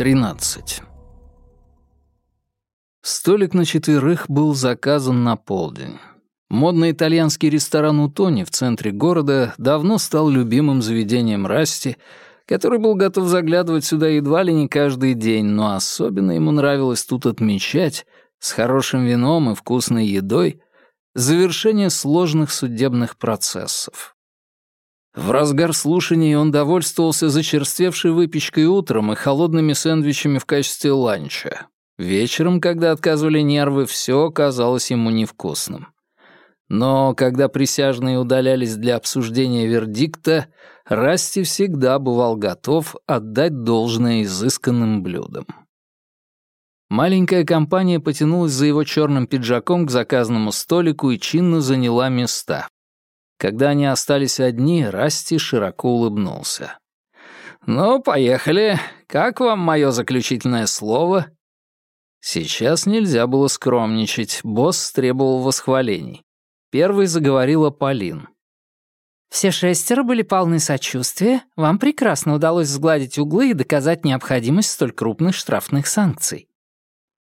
13. Столик на четверых был заказан на полдень. Модный итальянский ресторан у Тони в центре города давно стал любимым заведением Расти, который был готов заглядывать сюда едва ли не каждый день, но особенно ему нравилось тут отмечать, с хорошим вином и вкусной едой, завершение сложных судебных процессов. В разгар слушаний он довольствовался зачерствевшей выпечкой утром и холодными сэндвичами в качестве ланча. Вечером, когда отказывали нервы, все казалось ему невкусным. Но когда присяжные удалялись для обсуждения вердикта, Расти всегда бывал готов отдать должное изысканным блюдам. Маленькая компания потянулась за его черным пиджаком к заказанному столику и чинно заняла места. Когда они остались одни, Расти широко улыбнулся. «Ну, поехали. Как вам мое заключительное слово?» Сейчас нельзя было скромничать, босс требовал восхвалений. Первой заговорила Полин. «Все шестеро были полны сочувствия. Вам прекрасно удалось сгладить углы и доказать необходимость столь крупных штрафных санкций».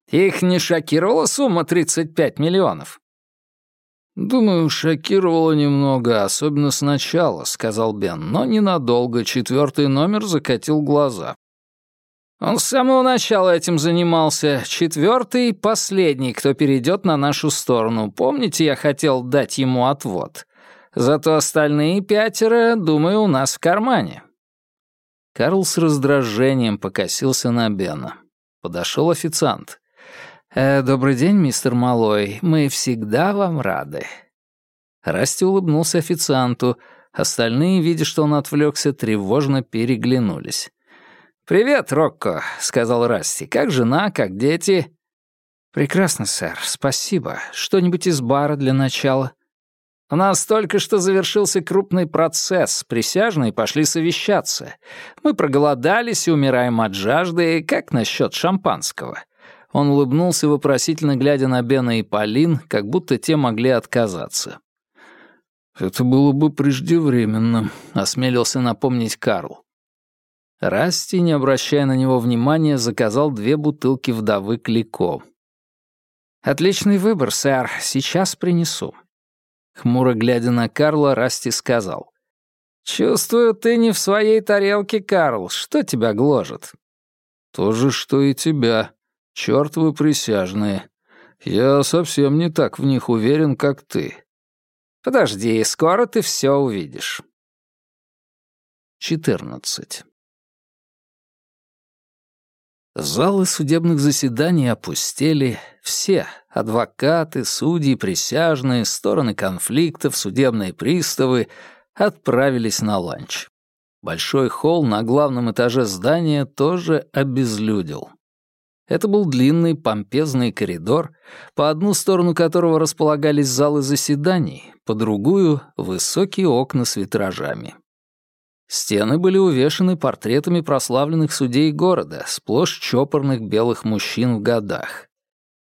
«Их не шокировала сумма 35 миллионов?» «Думаю, шокировало немного, особенно сначала», — сказал Бен, «но ненадолго. Четвертый номер закатил глаза. Он с самого начала этим занимался. Четвертый — последний, кто перейдет на нашу сторону. Помните, я хотел дать ему отвод? Зато остальные пятеро, думаю, у нас в кармане». Карл с раздражением покосился на Бена. Подошел официант. «Э, «Добрый день, мистер Малой. Мы всегда вам рады». Расти улыбнулся официанту. Остальные, видя, что он отвлекся, тревожно переглянулись. «Привет, Рокко», — сказал Расти. «Как жена, как дети?» «Прекрасно, сэр, спасибо. Что-нибудь из бара для начала?» «У нас только что завершился крупный процесс. Присяжные пошли совещаться. Мы проголодались и умираем от жажды. Как насчет шампанского?» Он улыбнулся, вопросительно глядя на Бена и Полин, как будто те могли отказаться. «Это было бы преждевременно», — осмелился напомнить Карл. Расти, не обращая на него внимания, заказал две бутылки вдовы Клико. «Отличный выбор, сэр. Сейчас принесу». Хмуро глядя на Карла, Расти сказал. «Чувствую, ты не в своей тарелке, Карл. Что тебя гложет?» «То же, что и тебя. Чёртовы присяжные. Я совсем не так в них уверен, как ты». «Подожди, скоро ты все увидишь». 14. Залы судебных заседаний опустели. Все — адвокаты, судьи, присяжные, стороны конфликтов, судебные приставы — отправились на ланч. Большой холл на главном этаже здания тоже обезлюдил. Это был длинный помпезный коридор, по одну сторону которого располагались залы заседаний, по другую — высокие окна с витражами. Стены были увешаны портретами прославленных судей города, сплошь чопорных белых мужчин в годах.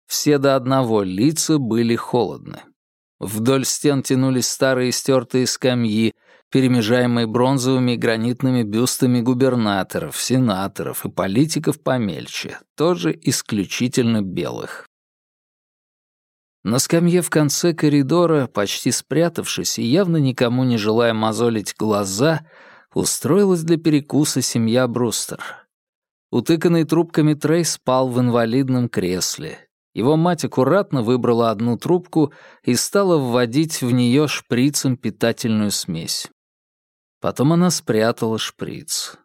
Все до одного лица были холодны. Вдоль стен тянулись старые стертые скамьи, перемежаемые бронзовыми и гранитными бюстами губернаторов, сенаторов и политиков помельче, тоже исключительно белых. На скамье в конце коридора, почти спрятавшись и явно никому не желая мозолить глаза, устроилась для перекуса семья Брустер. Утыканный трубками Трей спал в инвалидном кресле. Его мать аккуратно выбрала одну трубку и стала вводить в нее шприцем питательную смесь. Потом она спрятала шприц.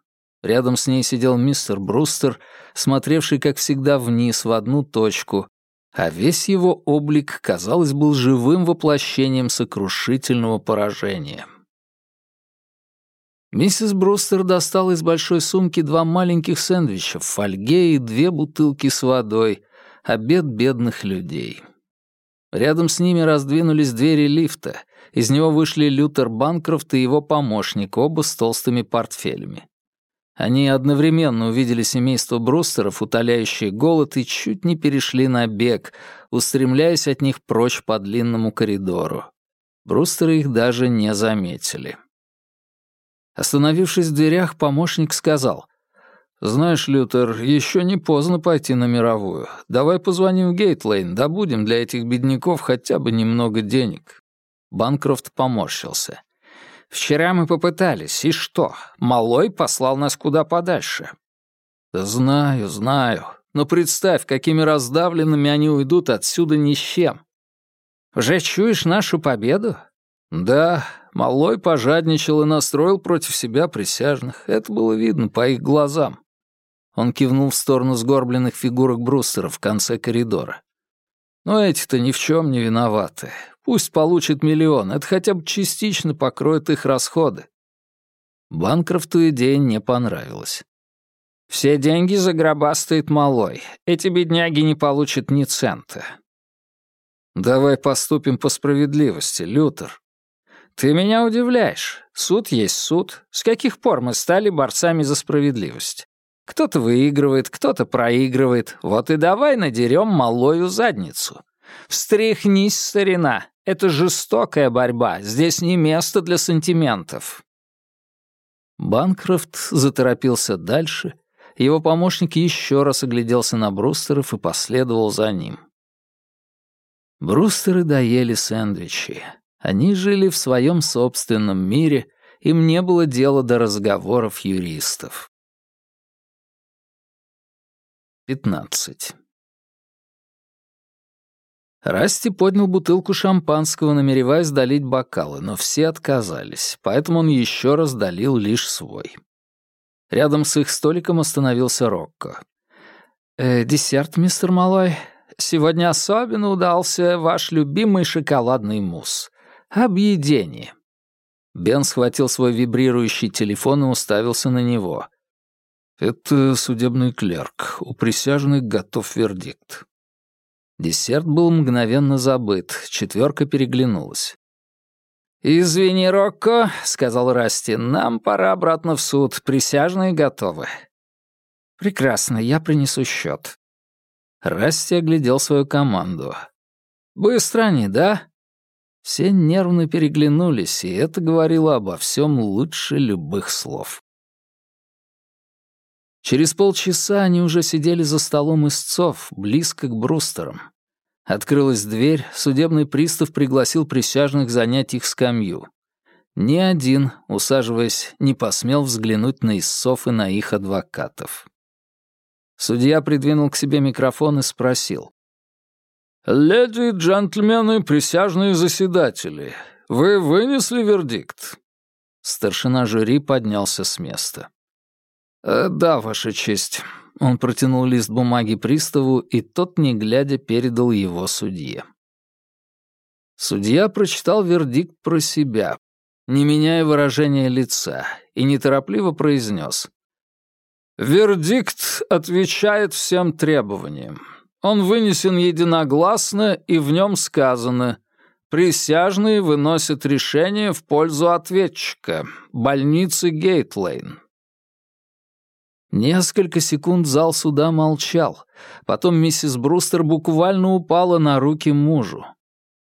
Рядом с ней сидел мистер Брустер, смотревший, как всегда, вниз в одну точку, а весь его облик, казалось, был живым воплощением сокрушительного поражения. Миссис Брустер достала из большой сумки два маленьких сэндвича в фольге и две бутылки с водой. Обед бедных людей. Рядом с ними раздвинулись двери лифта. Из него вышли Лютер Банкрофт и его помощник, оба с толстыми портфелями. Они одновременно увидели семейство Брустеров, утоляющее голод, и чуть не перешли на бег, устремляясь от них прочь по длинному коридору. Брустеры их даже не заметили. Остановившись в дверях, помощник сказал, «Знаешь, Лютер, еще не поздно пойти на мировую. Давай позвоним в Гейтлейн, добудем для этих бедняков хотя бы немного денег». Банкрофт поморщился. «Вчера мы попытались, и что? Малой послал нас куда подальше». «Да знаю, знаю. Но представь, какими раздавленными они уйдут отсюда ни с чем». «Уже чуешь нашу победу?» «Да, Малой пожадничал и настроил против себя присяжных. Это было видно по их глазам. Он кивнул в сторону сгорбленных фигурок Брустера в конце коридора. «Но эти-то ни в чем не виноваты. Пусть получат миллион, это хотя бы частично покроет их расходы». Банкрофту идея не понравилась. «Все деньги загробастает малой. Эти бедняги не получат ни цента». «Давай поступим по справедливости, Лютер». «Ты меня удивляешь. Суд есть суд. С каких пор мы стали борцами за справедливость? Кто-то выигрывает, кто-то проигрывает. Вот и давай надерем малою задницу. Встряхнись, старина. Это жестокая борьба. Здесь не место для сантиментов. Банкрофт заторопился дальше. Его помощник еще раз огляделся на Брустеров и последовал за ним. Брустеры доели сэндвичи. Они жили в своем собственном мире, им не было дела до разговоров юристов. 15. Расти поднял бутылку шампанского, намереваясь долить бокалы, но все отказались, поэтому он еще раз долил лишь свой. Рядом с их столиком остановился Рокко. «Э, «Десерт, мистер Малой. Сегодня особенно удался ваш любимый шоколадный мусс. Объедение». Бен схватил свой вибрирующий телефон и уставился на него — «Это судебный клерк. У присяжных готов вердикт». Десерт был мгновенно забыт, четверка переглянулась. «Извини, Рокко», — сказал Расти, — «нам пора обратно в суд, присяжные готовы». «Прекрасно, я принесу счет». Расти оглядел свою команду. «Быстро они, да?» Все нервно переглянулись, и это говорило обо всем лучше любых слов. Через полчаса они уже сидели за столом истцов, близко к Брустерам. Открылась дверь, судебный пристав пригласил присяжных занять их скамью. Ни один, усаживаясь, не посмел взглянуть на истцов и на их адвокатов. Судья придвинул к себе микрофон и спросил. «Леди джентльмены, присяжные заседатели, вы вынесли вердикт?» Старшина жюри поднялся с места. Э, «Да, Ваша честь». Он протянул лист бумаги приставу, и тот, не глядя, передал его судье. Судья прочитал вердикт про себя, не меняя выражения лица, и неторопливо произнес. «Вердикт отвечает всем требованиям. Он вынесен единогласно, и в нем сказано «Присяжные выносят решение в пользу ответчика, больницы Гейтлейн». Несколько секунд зал суда молчал. Потом миссис Брустер буквально упала на руки мужу.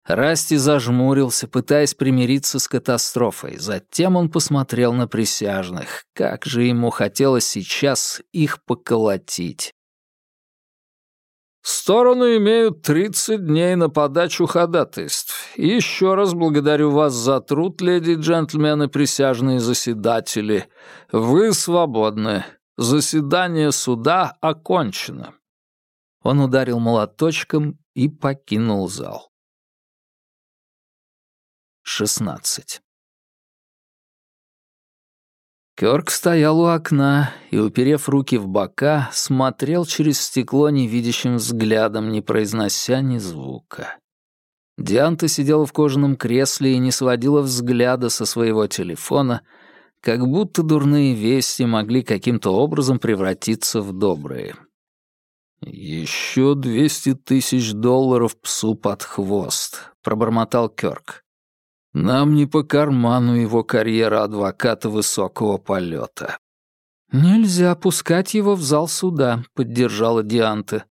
Расти зажмурился, пытаясь примириться с катастрофой. Затем он посмотрел на присяжных. Как же ему хотелось сейчас их поколотить. «Стороны имеют 30 дней на подачу ходатайств. еще раз благодарю вас за труд, леди джентльмены присяжные заседатели. Вы свободны. Заседание суда окончено». Он ударил молоточком и покинул зал. 16. Кёрк стоял у окна и, уперев руки в бока, смотрел через стекло невидящим взглядом, не произнося ни звука. Дианта сидела в кожаном кресле и не сводила взгляда со своего телефона — как будто дурные вести могли каким-то образом превратиться в добрые. «Еще двести тысяч долларов псу под хвост», — пробормотал Кёрк. «Нам не по карману его карьера адвоката высокого полета». «Нельзя пускать его в зал суда», — поддержала Дианта.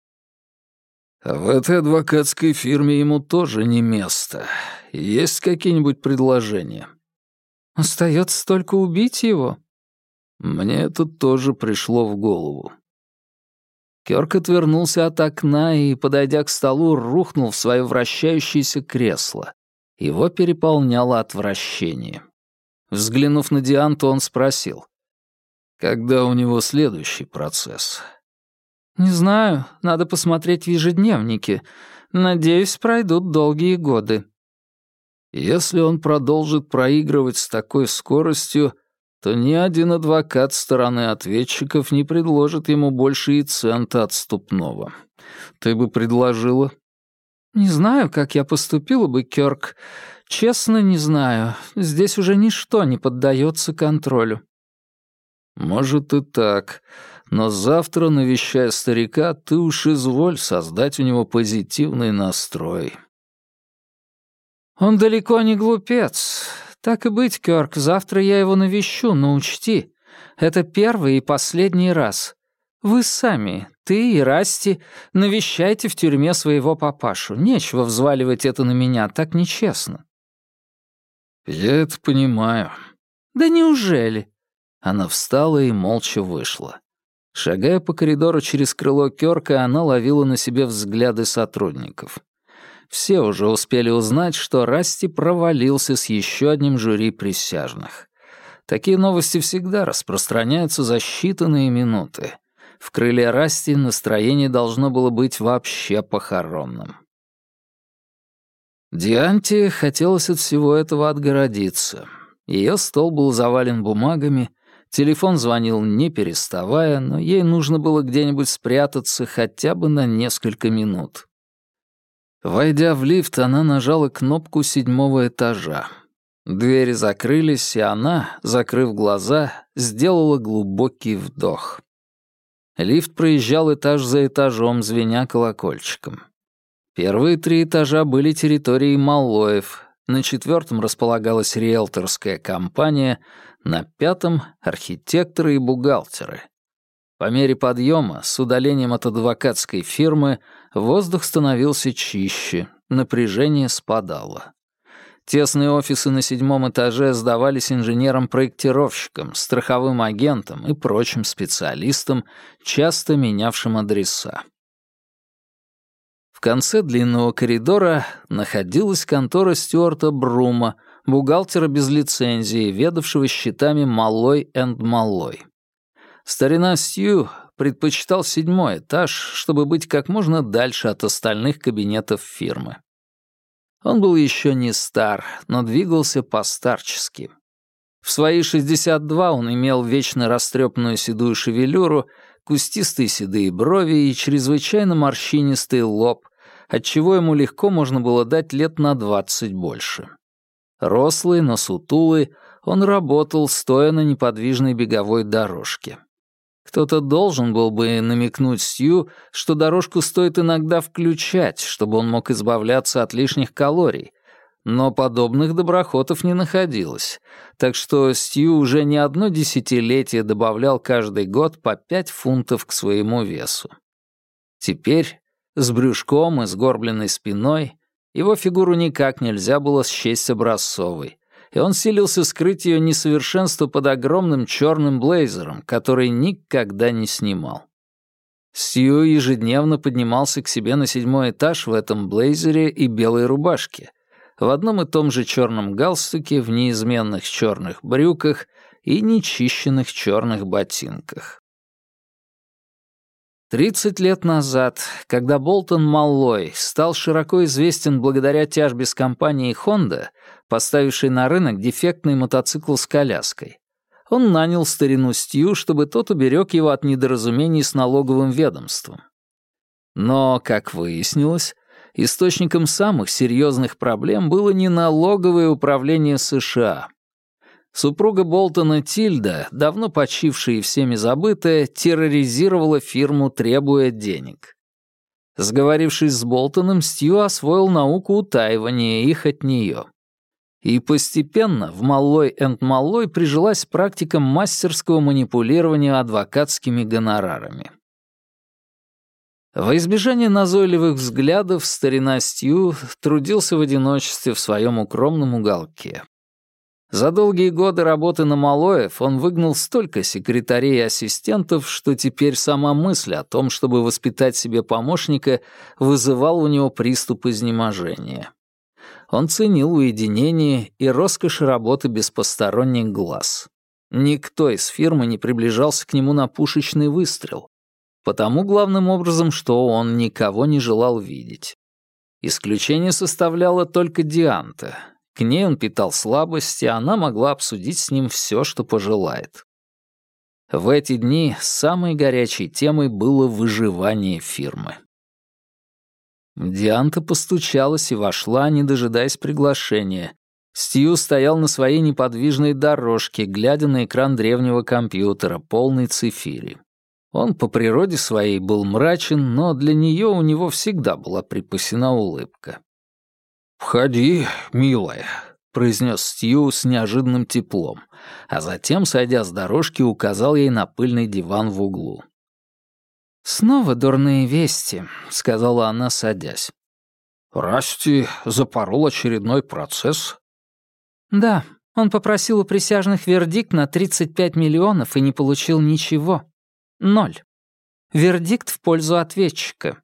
«В этой адвокатской фирме ему тоже не место. Есть какие-нибудь предложения?» Остается только убить его. Мне это тоже пришло в голову. Кёрк отвернулся от окна и, подойдя к столу, рухнул в свое вращающееся кресло. Его переполняло отвращение. Взглянув на Дианту, он спросил. «Когда у него следующий процесс?» «Не знаю, надо посмотреть в ежедневнике. Надеюсь, пройдут долгие годы». «Если он продолжит проигрывать с такой скоростью, то ни один адвокат стороны ответчиков не предложит ему больше и цента отступного. Ты бы предложила?» «Не знаю, как я поступила бы, Кёрк. Честно, не знаю. Здесь уже ничто не поддается контролю». «Может и так. Но завтра, навещая старика, ты уж изволь создать у него позитивный настрой». «Он далеко не глупец. Так и быть, Кёрк, завтра я его навещу, но учти, это первый и последний раз. Вы сами, ты и Расти, навещайте в тюрьме своего папашу. Нечего взваливать это на меня, так нечестно». «Я это понимаю». «Да неужели?» Она встала и молча вышла. Шагая по коридору через крыло Кёрка, она ловила на себе взгляды сотрудников. Все уже успели узнать, что Расти провалился с еще одним жюри присяжных. Такие новости всегда распространяются за считанные минуты. В крыле Расти настроение должно было быть вообще похоронным. Дианте хотелось от всего этого отгородиться. Ее стол был завален бумагами, телефон звонил не переставая, но ей нужно было где-нибудь спрятаться хотя бы на несколько минут. Войдя в лифт, она нажала кнопку седьмого этажа. Двери закрылись, и она, закрыв глаза, сделала глубокий вдох. Лифт проезжал этаж за этажом, звеня колокольчиком. Первые три этажа были территорией Маллоев, на четвертом располагалась риэлторская компания, на пятом — архитекторы и бухгалтеры. По мере подъема, с удалением от адвокатской фирмы, воздух становился чище, напряжение спадало. Тесные офисы на седьмом этаже сдавались инженерам-проектировщикам, страховым агентам и прочим специалистам, часто менявшим адреса. В конце длинного коридора находилась контора Стюарта Брума, бухгалтера без лицензии, ведавшего счетами «Малой энд Малой». Старина Сью предпочитал седьмой этаж, чтобы быть как можно дальше от остальных кабинетов фирмы. Он был еще не стар, но двигался постарчески. В свои 62 он имел вечно растрепанную седую шевелюру, кустистые седые брови и чрезвычайно морщинистый лоб, отчего ему легко можно было дать лет на 20 больше. Рослый, но сутулый, он работал, стоя на неподвижной беговой дорожке. Кто-то должен был бы намекнуть Сью, что дорожку стоит иногда включать, чтобы он мог избавляться от лишних калорий. Но подобных доброхотов не находилось, так что Стью уже не одно десятилетие добавлял каждый год по пять фунтов к своему весу. Теперь, с брюшком и сгорбленной спиной, его фигуру никак нельзя было счесть образцовой и он силился скрыть ее несовершенство под огромным черным блейзером, который никогда не снимал. Сью ежедневно поднимался к себе на седьмой этаж в этом блейзере и белой рубашке, в одном и том же черном галстуке, в неизменных черных брюках и нечищенных черных ботинках. Тридцать лет назад, когда Болтон Маллой стал широко известен благодаря тяжбе с компанией Honda, поставивший на рынок дефектный мотоцикл с коляской. Он нанял старину Стью, чтобы тот уберег его от недоразумений с налоговым ведомством. Но, как выяснилось, источником самых серьезных проблем было не налоговое управление США. Супруга Болтона Тильда, давно почившая и всеми забытая, терроризировала фирму, требуя денег. Сговорившись с Болтоном, Стью освоил науку утаивания их от нее. И постепенно в Маллой энд Маллой прижилась практика мастерского манипулирования адвокатскими гонорарами. Во избежание назойливых взглядов старина Стью трудился в одиночестве в своем укромном уголке. За долгие годы работы на Малоев он выгнал столько секретарей и ассистентов, что теперь сама мысль о том, чтобы воспитать себе помощника, вызывала у него приступ изнеможения. Он ценил уединение и роскошь работы без посторонних глаз. Никто из фирмы не приближался к нему на пушечный выстрел, потому главным образом, что он никого не желал видеть. Исключение составляла только Дианта, к ней он питал слабость, и она могла обсудить с ним все, что пожелает. В эти дни самой горячей темой было выживание фирмы. Дианта постучалась и вошла, не дожидаясь приглашения. Стью стоял на своей неподвижной дорожке, глядя на экран древнего компьютера, полный цифири. Он по природе своей был мрачен, но для нее у него всегда была припасена улыбка. «Входи, милая», — произнес Стью с неожиданным теплом, а затем, сойдя с дорожки, указал ей на пыльный диван в углу. «Снова дурные вести», — сказала она, садясь. «Расти запорол очередной процесс?» «Да, он попросил у присяжных вердикт на 35 миллионов и не получил ничего. Ноль. Вердикт в пользу ответчика.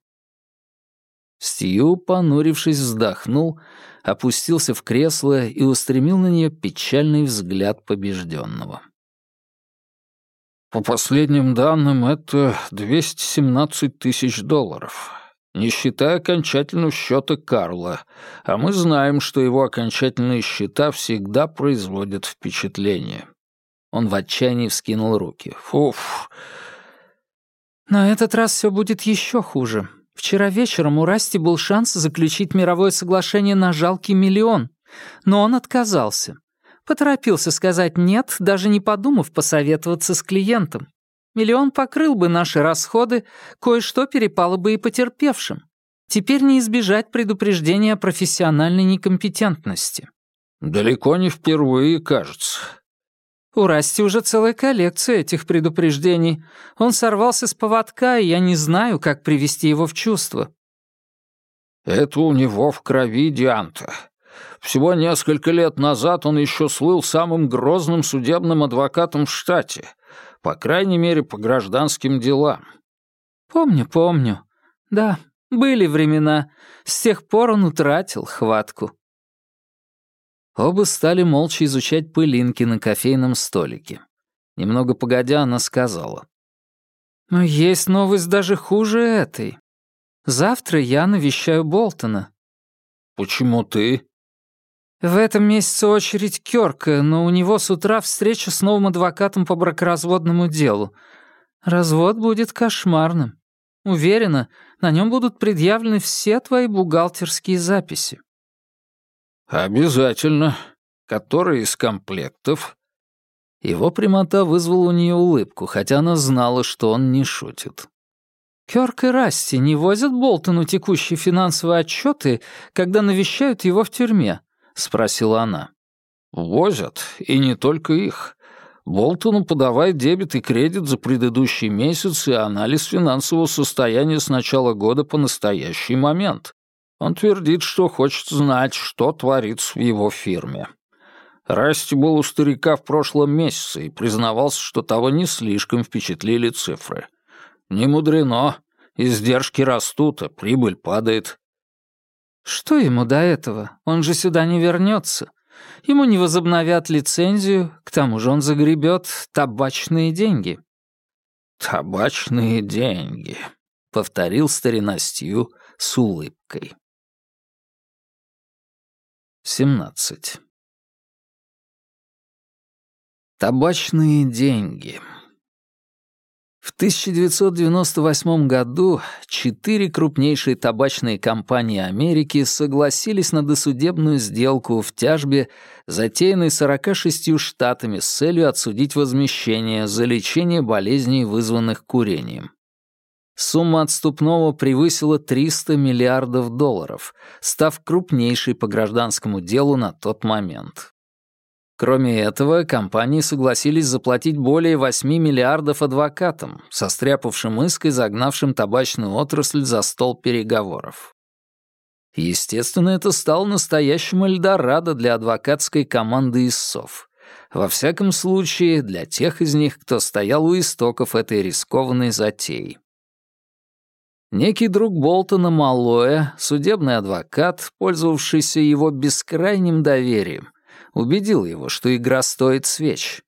Стью, понурившись, вздохнул, опустился в кресло и устремил на нее печальный взгляд побежденного. «По последним данным, это 217 тысяч долларов, не считая окончательного счета Карла, а мы знаем, что его окончательные счета всегда производят впечатление». Он в отчаянии вскинул руки. «Фуф!» «На этот раз все будет еще хуже», Вчера вечером у Расти был шанс заключить мировое соглашение на жалкий миллион, но он отказался. Поторопился сказать «нет», даже не подумав посоветоваться с клиентом. Миллион покрыл бы наши расходы, кое-что перепало бы и потерпевшим. Теперь не избежать предупреждения о профессиональной некомпетентности. «Далеко не впервые, кажется. У Расти уже целая коллекция этих предупреждений. Он сорвался с поводка, и я не знаю, как привести его в чувство». «Это у него в крови, Дианта. Всего несколько лет назад он еще слыл самым грозным судебным адвокатом в штате, по крайней мере, по гражданским делам». «Помню, помню. Да, были времена. С тех пор он утратил хватку». Оба стали молча изучать пылинки на кофейном столике. Немного погодя, она сказала. «Но есть новость даже хуже этой. Завтра я навещаю Болтона». «Почему ты?» «В этом месяце очередь Кёрка, но у него с утра встреча с новым адвокатом по бракоразводному делу. Развод будет кошмарным. Уверена, на нем будут предъявлены все твои бухгалтерские записи». «Обязательно. Который из комплектов?» Его прямота вызвала у нее улыбку, хотя она знала, что он не шутит. Кёрк и Расти не возят Болтону текущие финансовые отчеты, когда навещают его в тюрьме?» — спросила она. «Возят, и не только их. Болтону подавай дебет и кредит за предыдущий месяц и анализ финансового состояния с начала года по настоящий момент. Он твердит, что хочет знать, что творится в его фирме. Расти был у старика в прошлом месяце и признавался, что того не слишком впечатлили цифры. Не мудрено. Издержки растут, а прибыль падает. Что ему до этого? Он же сюда не вернется. Ему не возобновят лицензию, к тому же он загребет табачные деньги. «Табачные деньги», — повторил старина Стью с улыбкой. 17. Табачные деньги. В 1998 году четыре крупнейшие табачные компании Америки согласились на досудебную сделку в тяжбе, затеянной 46 штатами с целью отсудить возмещение за лечение болезней, вызванных курением. Сумма отступного превысила 300 миллиардов долларов, став крупнейшей по гражданскому делу на тот момент. Кроме этого, компании согласились заплатить более 8 миллиардов адвокатам, состряпавшим иск и загнавшим табачную отрасль за стол переговоров. Естественно, это стало настоящим Эльдорадо для адвокатской команды ИСов. Во всяком случае, для тех из них, кто стоял у истоков этой рискованной затеи. Некий друг Болтона Малоя, судебный адвокат, пользовавшийся его бескрайним доверием, убедил его, что игра стоит свеч.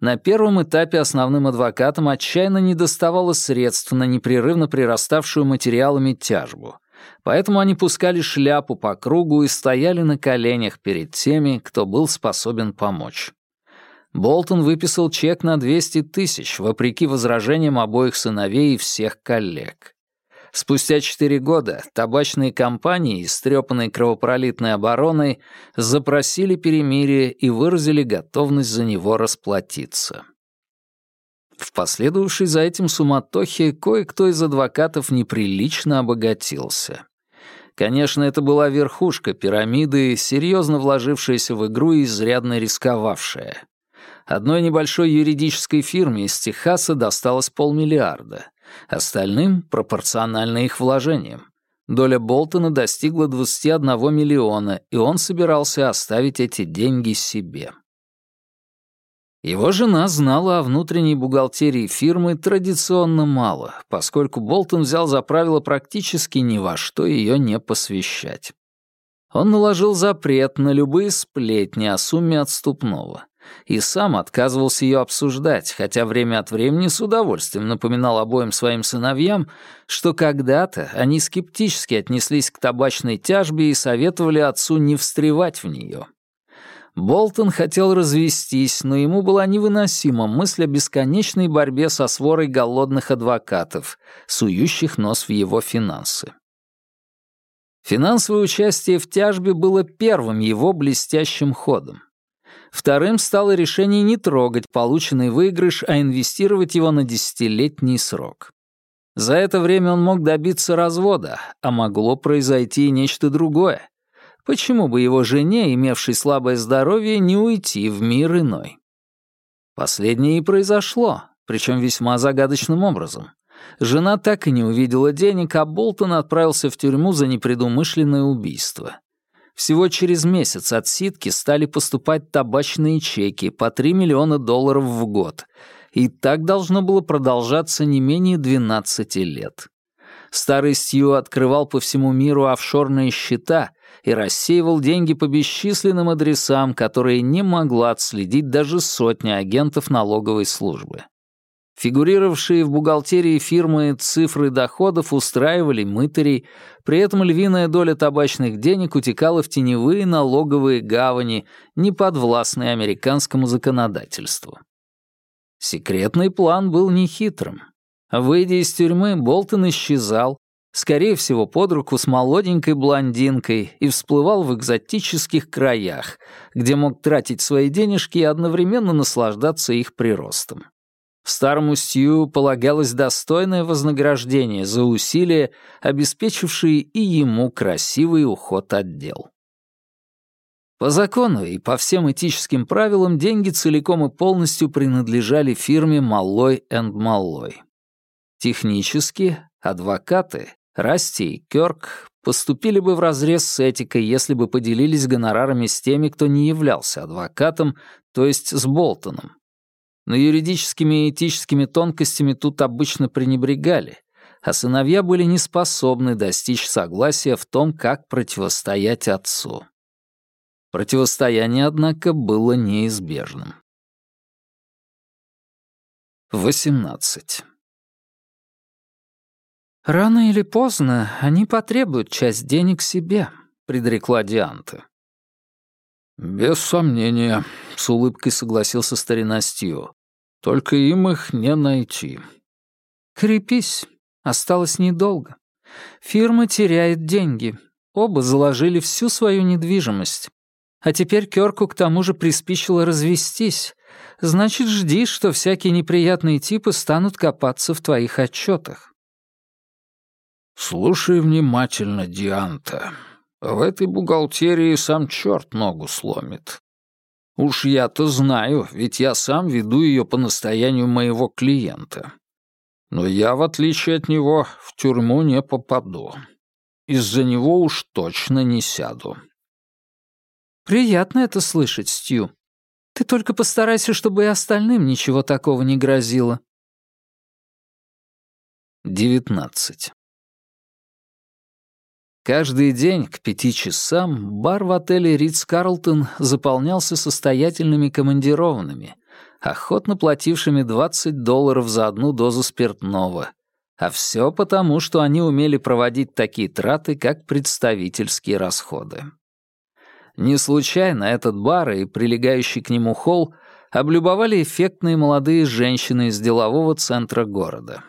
На первом этапе основным адвокатам отчаянно недоставало средств на непрерывно прираставшую материалами тяжбу, поэтому они пускали шляпу по кругу и стояли на коленях перед теми, кто был способен помочь. Болтон выписал чек на 200 тысяч, вопреки возражениям обоих сыновей и всех коллег. Спустя четыре года табачные компании, истрепанные кровопролитной обороной, запросили перемирие и выразили готовность за него расплатиться. В последовавшей за этим суматохе кое-кто из адвокатов неприлично обогатился. Конечно, это была верхушка пирамиды, серьезно вложившаяся в игру и изрядно рисковавшая. Одной небольшой юридической фирме из Техаса досталось полмиллиарда. Остальным — пропорционально их вложениям. Доля Болтона достигла 21 миллиона, и он собирался оставить эти деньги себе. Его жена знала о внутренней бухгалтерии фирмы традиционно мало, поскольку Болтон взял за правило практически ни во что ее не посвящать. Он наложил запрет на любые сплетни о сумме отступного и сам отказывался ее обсуждать, хотя время от времени с удовольствием напоминал обоим своим сыновьям, что когда-то они скептически отнеслись к табачной тяжбе и советовали отцу не встревать в нее. Болтон хотел развестись, но ему была невыносима мысль о бесконечной борьбе со сворой голодных адвокатов, сующих нос в его финансы. Финансовое участие в тяжбе было первым его блестящим ходом. Вторым стало решение не трогать полученный выигрыш, а инвестировать его на десятилетний срок. За это время он мог добиться развода, а могло произойти и нечто другое. Почему бы его жене, имевшей слабое здоровье, не уйти в мир иной? Последнее и произошло, причем весьма загадочным образом. Жена так и не увидела денег, а Болтон отправился в тюрьму за непредумышленное убийство. Всего через месяц от ситки стали поступать табачные чеки по 3 миллиона долларов в год, и так должно было продолжаться не менее 12 лет. Старый Стью открывал по всему миру офшорные счета и рассеивал деньги по бесчисленным адресам, которые не могла отследить даже сотня агентов налоговой службы. Фигурировавшие в бухгалтерии фирмы цифры доходов устраивали мытарей, при этом львиная доля табачных денег утекала в теневые налоговые гавани, не подвластные американскому законодательству. Секретный план был нехитрым. Выйдя из тюрьмы, Болтон исчезал, скорее всего, под руку с молоденькой блондинкой и всплывал в экзотических краях, где мог тратить свои денежки и одновременно наслаждаться их приростом. Старому Стью полагалось достойное вознаграждение за усилия, обеспечившие и ему красивый уход от дел. По закону и по всем этическим правилам деньги целиком и полностью принадлежали фирме «Маллой энд Маллой». Технически адвокаты, Расти и Кёрк, поступили бы вразрез с этикой, если бы поделились гонорарами с теми, кто не являлся адвокатом, то есть с Болтоном, но юридическими и этическими тонкостями тут обычно пренебрегали, а сыновья были не способны достичь согласия в том, как противостоять отцу. Противостояние, однако, было неизбежным. 18. «Рано или поздно они потребуют часть денег себе», — предрекла Дианта. «Без сомнения», — с улыбкой согласился старина Стью. «Только им их не найти». «Крепись. Осталось недолго. Фирма теряет деньги. Оба заложили всю свою недвижимость. А теперь Кёрку к тому же приспичило развестись. Значит, жди, что всякие неприятные типы станут копаться в твоих отчетах. «Слушай внимательно, Дианта. В этой бухгалтерии сам черт ногу сломит. Уж я-то знаю, ведь я сам веду ее по настоянию моего клиента. Но я, в отличие от него, в тюрьму не попаду. из-за него уж точно не сяду». «Приятно это слышать, Стью. Ты только постарайся, чтобы и остальным ничего такого не грозило». 19. Каждый день к пяти часам бар в отеле Ридс Карлтон заполнялся состоятельными командированными, охотно платившими 20 долларов за одну дозу спиртного. А все потому, что они умели проводить такие траты, как представительские расходы. Не случайно этот бар и прилегающий к нему холл облюбовали эффектные молодые женщины из делового центра города.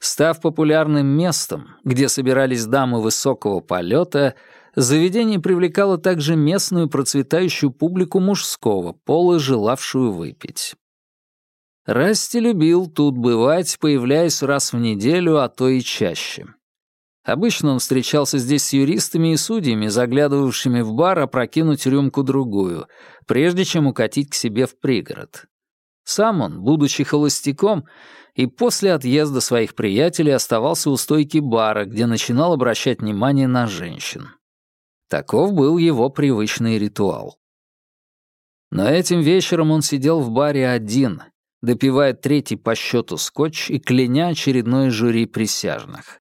Став популярным местом, где собирались дамы высокого полета, заведение привлекало также местную процветающую публику мужского пола, желавшую выпить. Расти любил тут бывать, появляясь раз в неделю, а то и чаще. Обычно он встречался здесь с юристами и судьями, заглядывавшими в бар опрокинуть рюмку-другую, прежде чем укатить к себе в пригород. Сам он, будучи холостяком, и после отъезда своих приятелей оставался у стойки бара, где начинал обращать внимание на женщин. Таков был его привычный ритуал. Но этим вечером он сидел в баре один, допивая третий по счету скотч и кляня очередное жюри присяжных.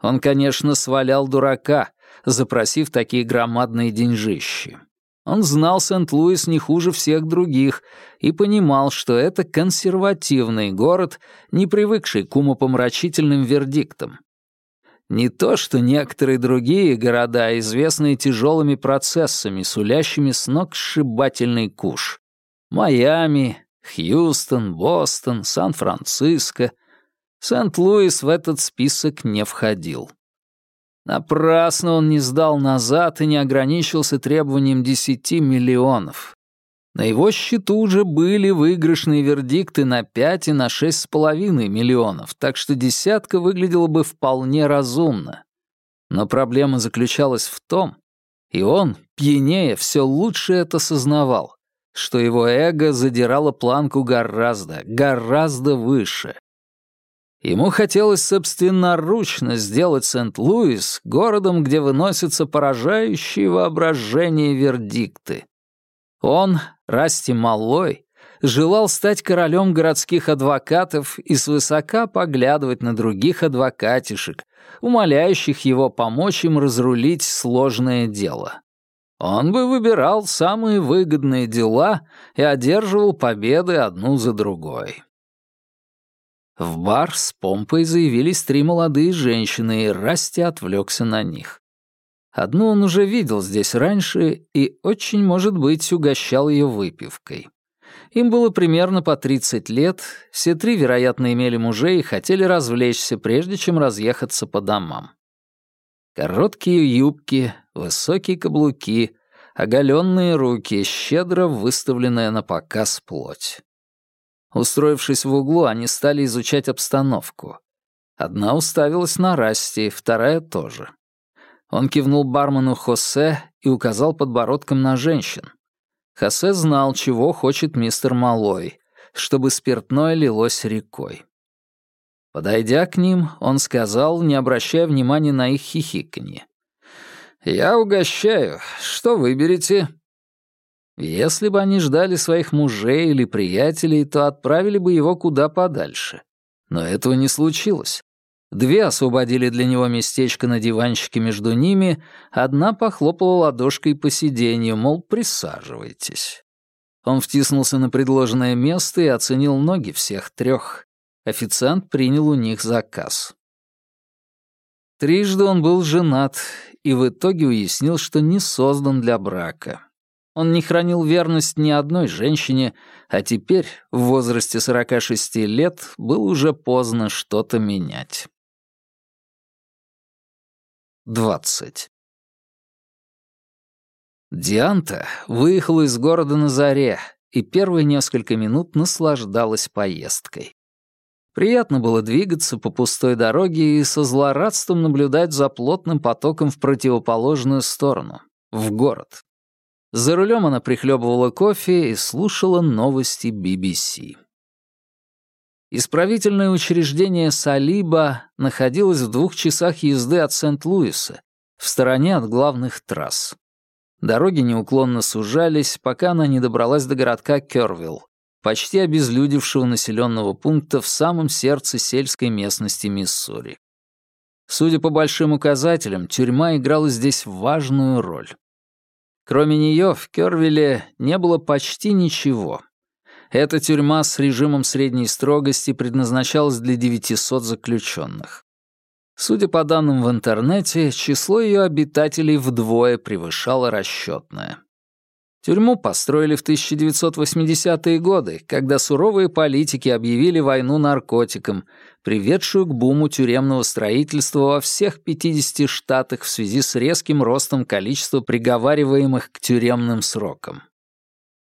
Он, конечно, свалял дурака, запросив такие громадные деньжищи. Он знал Сент-Луис не хуже всех других и понимал, что это консервативный город, не привыкший к умопомрачительным вердиктам. Не то, что некоторые другие города, известные тяжелыми процессами, сулящими с ног сшибательный куш. Майами, Хьюстон, Бостон, Сан-Франциско. Сент-Луис в этот список не входил. Напрасно он не сдал назад и не ограничился требованием 10 миллионов. На его счету уже были выигрышные вердикты на 5 и на 6,5 миллионов, так что десятка выглядела бы вполне разумно. Но проблема заключалась в том, и он, пьянее, все лучше это сознавал, что его эго задирало планку гораздо, гораздо выше. Ему хотелось собственноручно сделать Сент-Луис городом, где выносятся поражающие воображение вердикты. Он, Расти Малой, желал стать королем городских адвокатов и свысока поглядывать на других адвокатишек, умоляющих его помочь им разрулить сложное дело. Он бы выбирал самые выгодные дела и одерживал победы одну за другой. В бар с помпой заявились три молодые женщины, и Расти отвлекся на них. Одну он уже видел здесь раньше и, очень может быть, угощал ее выпивкой. Им было примерно по 30 лет, все три, вероятно, имели мужей и хотели развлечься, прежде чем разъехаться по домам. Короткие юбки, высокие каблуки, оголенные руки, щедро выставленная на показ плоть. Устроившись в углу, они стали изучать обстановку. Одна уставилась на Расти, вторая тоже. Он кивнул бармену Хосе и указал подбородком на женщин. Хосе знал, чего хочет мистер Малой, чтобы спиртное лилось рекой. Подойдя к ним, он сказал, не обращая внимания на их хихиканье. «Я угощаю. Что выберете?» Если бы они ждали своих мужей или приятелей, то отправили бы его куда подальше. Но этого не случилось. Две освободили для него местечко на диванчике между ними, одна похлопала ладошкой по сиденью, мол, присаживайтесь. Он втиснулся на предложенное место и оценил ноги всех трех. Официант принял у них заказ. Трижды он был женат и в итоге уяснил, что не создан для брака. Он не хранил верность ни одной женщине, а теперь, в возрасте 46 лет, было уже поздно что-то менять. 20. Дианта выехала из города на заре и первые несколько минут наслаждалась поездкой. Приятно было двигаться по пустой дороге и со злорадством наблюдать за плотным потоком в противоположную сторону, в город. За рулем она прихлебывала кофе и слушала новости BBC. Исправительное учреждение Салиба находилось в двух часах езды от Сент-Луиса, в стороне от главных трасс. Дороги неуклонно сужались, пока она не добралась до городка Кёрвилл, почти обезлюдевшего населенного пункта в самом сердце сельской местности Миссури. Судя по большим указателям, тюрьма играла здесь важную роль. Кроме нее в Кёрвилле не было почти ничего. Эта тюрьма с режимом средней строгости предназначалась для 900 заключенных. Судя по данным в интернете, число ее обитателей вдвое превышало расчетное. Тюрьму построили в 1980-е годы, когда суровые политики объявили войну наркотикам, приведшую к буму тюремного строительства во всех 50 штатах в связи с резким ростом количества приговариваемых к тюремным срокам.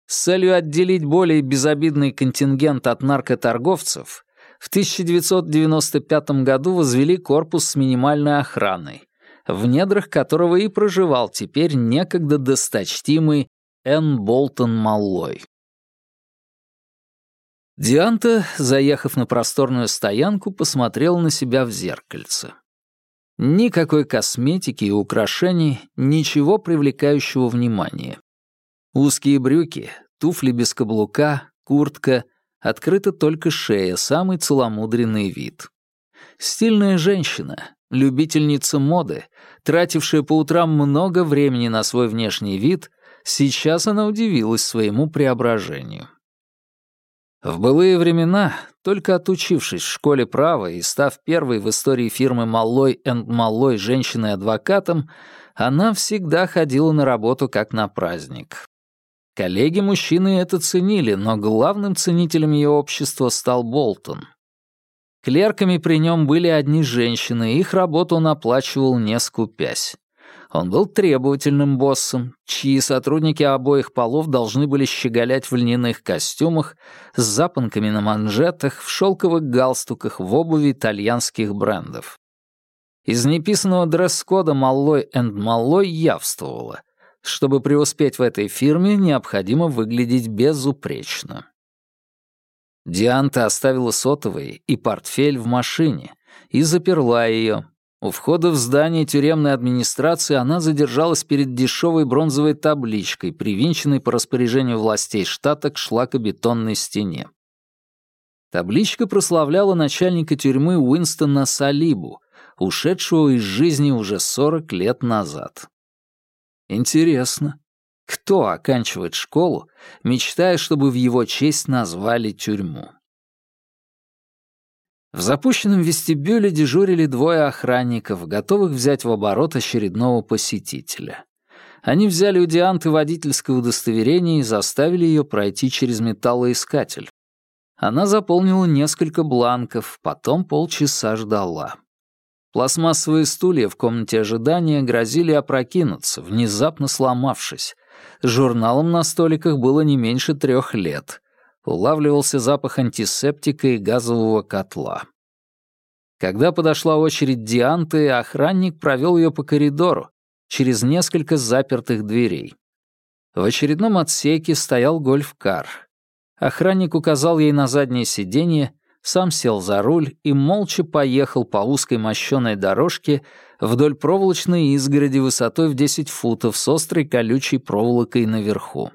С целью отделить более безобидный контингент от наркоторговцев, в 1995 году возвели корпус с минимальной охраной, в недрах которого и проживал теперь некогда досточтимый Н. Болтон Маллой. Дианта, заехав на просторную стоянку, посмотрела на себя в зеркальце. Никакой косметики и украшений, ничего привлекающего внимания. Узкие брюки, туфли без каблука, куртка, открыта только шея, самый целомудренный вид. Стильная женщина, любительница моды, тратившая по утрам много времени на свой внешний вид, Сейчас она удивилась своему преображению. В былые времена, только отучившись в школе права и став первой в истории фирмы Маллой энд Маллой женщиной-адвокатом, она всегда ходила на работу как на праздник. Коллеги-мужчины это ценили, но главным ценителем ее общества стал Болтон. Клерками при нем были одни женщины, их работу он оплачивал не скупясь. Он был требовательным боссом, чьи сотрудники обоих полов должны были щеголять в льняных костюмах, с запонками на манжетах, в шелковых галстуках, в обуви итальянских брендов. Из неписанного дресс-кода «Маллой энд Маллой» явствовало. Чтобы преуспеть в этой фирме, необходимо выглядеть безупречно. Дианта оставила сотовый и портфель в машине и заперла ее, у входа в здание тюремной администрации она задержалась перед дешевой бронзовой табличкой, привинченной по распоряжению властей штата к шлакобетонной стене. Табличка прославляла начальника тюрьмы Уинстона Салибу, ушедшего из жизни уже 40 лет назад. Интересно, кто оканчивает школу, мечтая, чтобы в его честь назвали тюрьму? В запущенном вестибюле дежурили двое охранников, готовых взять в оборот очередного посетителя. Они взяли у Дианты водительское удостоверение и заставили ее пройти через металлоискатель. Она заполнила несколько бланков, потом полчаса ждала. Пластмассовые стулья в комнате ожидания грозили опрокинуться, внезапно сломавшись. Журналом на столиках было не меньше трех лет улавливался запах антисептика и газового котла. Когда подошла очередь Дианты, охранник провел ее по коридору, через несколько запертых дверей. В очередном отсеке стоял гольф-кар. Охранник указал ей на заднее сиденье, сам сел за руль и молча поехал по узкой мощеной дорожке вдоль проволочной изгороди высотой в 10 футов с острой колючей проволокой наверху.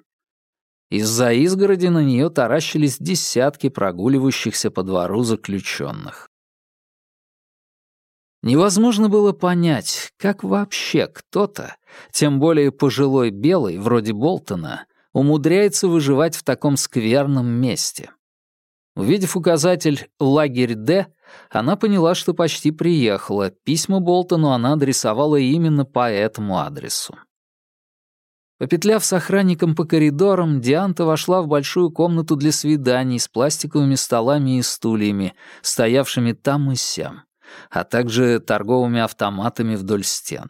Из-за изгороди на нее таращились десятки прогуливающихся по двору заключенных. Невозможно было понять, как вообще кто-то, тем более пожилой белый, вроде Болтона, умудряется выживать в таком скверном месте. Увидев указатель «Лагерь Д», она поняла, что почти приехала. Письма Болтону она адресовала именно по этому адресу. Попетляв с охранником по коридорам, Дианта вошла в большую комнату для свиданий с пластиковыми столами и стульями, стоявшими там и сям, а также торговыми автоматами вдоль стен.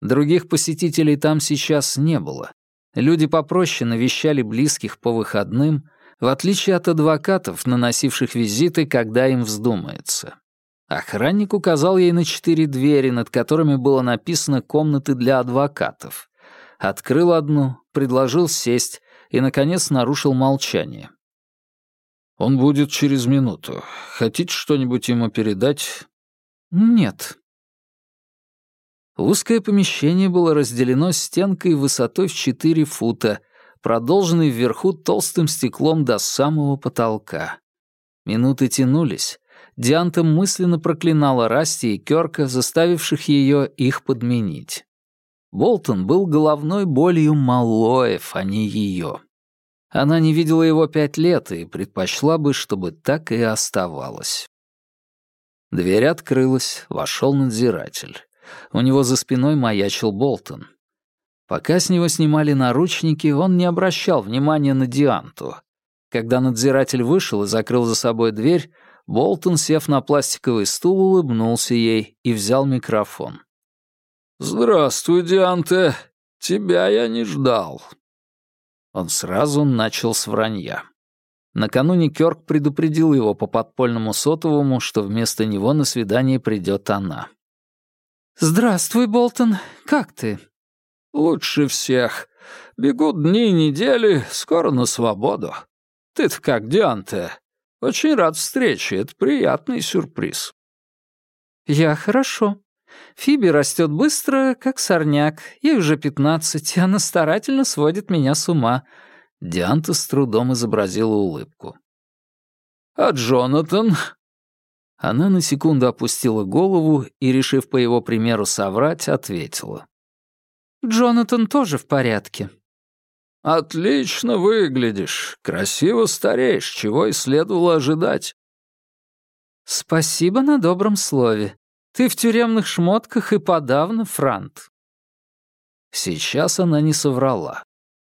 Других посетителей там сейчас не было. Люди попроще навещали близких по выходным, в отличие от адвокатов, наносивших визиты, когда им вздумается. Охранник указал ей на четыре двери, над которыми было написано «комнаты для адвокатов», открыл одну, предложил сесть и, наконец, нарушил молчание. «Он будет через минуту. Хотите что-нибудь ему передать?» «Нет». Узкое помещение было разделено стенкой высотой в 4 фута, продолженной вверху толстым стеклом до самого потолка. Минуты тянулись. Дианта мысленно проклинала Расти и Кёрка, заставивших ее их подменить. Болтон был головной болью Малоев, а не ее. Она не видела его пять лет и предпочла бы, чтобы так и оставалось. Дверь открылась, вошел надзиратель. У него за спиной маячил Болтон. Пока с него снимали наручники, он не обращал внимания на Дианту. Когда надзиратель вышел и закрыл за собой дверь, Болтон, сев на пластиковый стул, улыбнулся ей и взял микрофон. «Здравствуй, Дианте. Тебя я не ждал». Он сразу начал с вранья. Накануне Кёрк предупредил его по подпольному сотовому, что вместо него на свидание придет она. «Здравствуй, Болтон. Как ты?» «Лучше всех. Бегут дни и недели, скоро на свободу. Ты-то как, Дианте? Очень рад встрече, это приятный сюрприз». «Я хорошо. Фиби растет быстро, как сорняк. Ей уже пятнадцать, и она старательно сводит меня с ума». Дианта с трудом изобразила улыбку. «А Джонатан?» Она на секунду опустила голову и, решив по его примеру соврать, ответила. «Джонатан тоже в порядке». «Отлично выглядишь. Красиво стареешь, чего и следовало ожидать». «Спасибо на добром слове. Ты в тюремных шмотках и подавно, Франт». Сейчас она не соврала.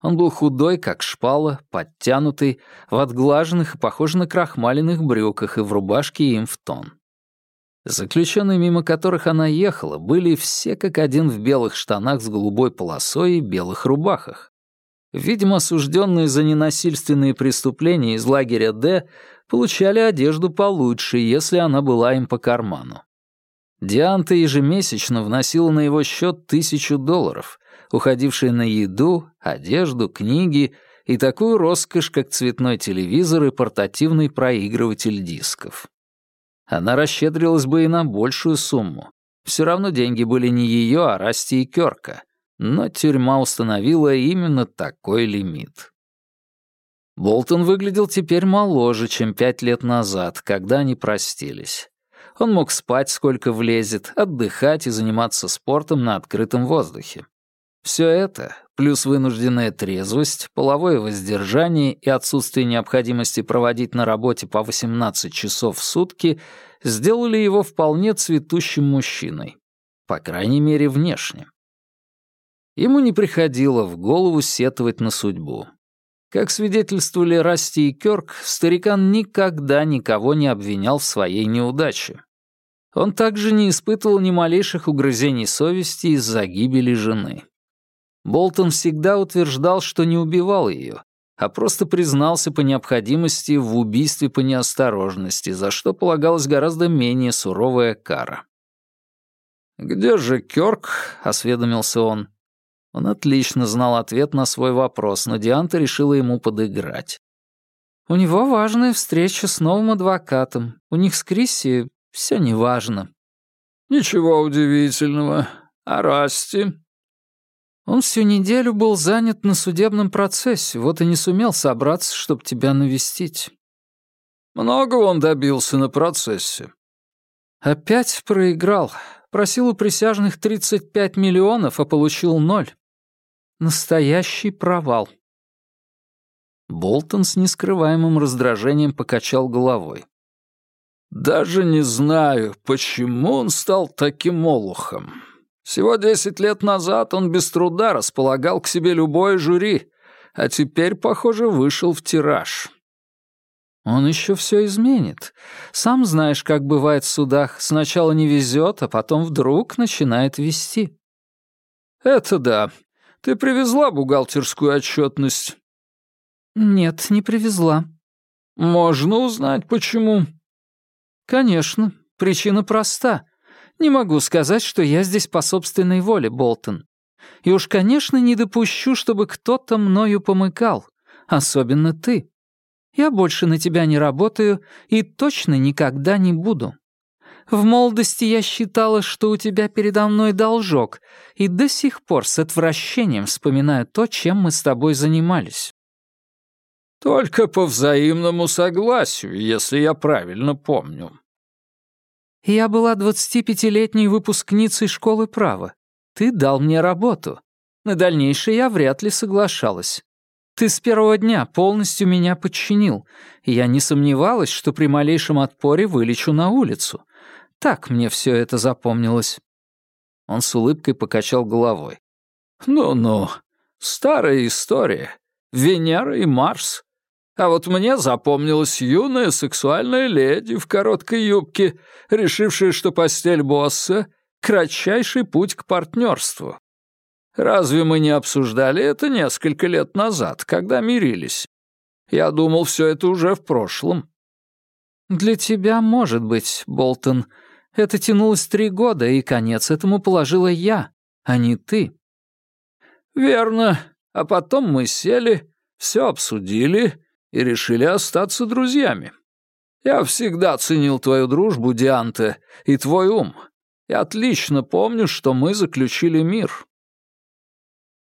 Он был худой, как шпала, подтянутый, в отглаженных и, похоже на крахмаленных брюках и в рубашке им в тон. Заключенные, мимо которых она ехала, были все как один в белых штанах с голубой полосой и белых рубахах. Видимо, осужденные за ненасильственные преступления из лагеря «Д» получали одежду получше, если она была им по карману. Дианта ежемесячно вносила на его счет тысячу долларов, уходившие на еду, одежду, книги и такую роскошь, как цветной телевизор и портативный проигрыватель дисков. Она расщедрилась бы и на большую сумму. Все равно деньги были не ее, а Расти и Кёрка. Но тюрьма установила именно такой лимит. Болтон выглядел теперь моложе, чем пять лет назад, когда они простились. Он мог спать сколько влезет, отдыхать и заниматься спортом на открытом воздухе. Все это, плюс вынужденная трезвость, половое воздержание и отсутствие необходимости проводить на работе по 18 часов в сутки, сделали его вполне цветущим мужчиной. По крайней мере, внешне. Ему не приходило в голову сетовать на судьбу. Как свидетельствовали Расти и Кёрк, старикан никогда никого не обвинял в своей неудаче. Он также не испытывал ни малейших угрызений совести из-за гибели жены. Болтон всегда утверждал, что не убивал ее, а просто признался по необходимости в убийстве по неосторожности, за что полагалась гораздо менее суровая кара. «Где же Кёрк?» — осведомился он. Он отлично знал ответ на свой вопрос, но Дианта решила ему подыграть. «У него важная встреча с новым адвокатом. У них с Крисси все неважно». «Ничего удивительного. А Расти?» Он всю неделю был занят на судебном процессе, вот и не сумел собраться, чтобы тебя навестить. Много он добился на процессе. Опять проиграл. Просил у присяжных 35 миллионов, а получил ноль. Настоящий провал. Болтон с нескрываемым раздражением покачал головой. «Даже не знаю, почему он стал таким олухом. Всего десять лет назад он без труда располагал к себе любое жюри, а теперь, похоже, вышел в тираж. Он еще все изменит. Сам знаешь, как бывает в судах. Сначала не везет, а потом вдруг начинает вести. Это да. Ты привезла бухгалтерскую отчетность? Нет, не привезла. Можно узнать, почему? Конечно. Причина проста. Не могу сказать, что я здесь по собственной воле, Болтон. И уж, конечно, не допущу, чтобы кто-то мною помыкал, особенно ты. Я больше на тебя не работаю и точно никогда не буду. В молодости я считала, что у тебя передо мной должок, и до сих пор с отвращением вспоминаю то, чем мы с тобой занимались». «Только по взаимному согласию, если я правильно помню». «Я была 25-летней выпускницей школы права. Ты дал мне работу. На дальнейшее я вряд ли соглашалась. Ты с первого дня полностью меня подчинил, и я не сомневалась, что при малейшем отпоре вылечу на улицу. Так мне все это запомнилось». Он с улыбкой покачал головой. «Ну-ну, старая история. Венера и Марс. А вот мне запомнилась юная сексуальная леди в короткой юбке, решившая, что постель босса — кратчайший путь к партнерству. Разве мы не обсуждали это несколько лет назад, когда мирились? Я думал, все это уже в прошлом». «Для тебя, может быть, Болтон. Это тянулось три года, и конец этому положила я, а не ты». «Верно. А потом мы сели, все обсудили и решили остаться друзьями. Я всегда ценил твою дружбу, Дианте, и твой ум. Я отлично помню, что мы заключили мир.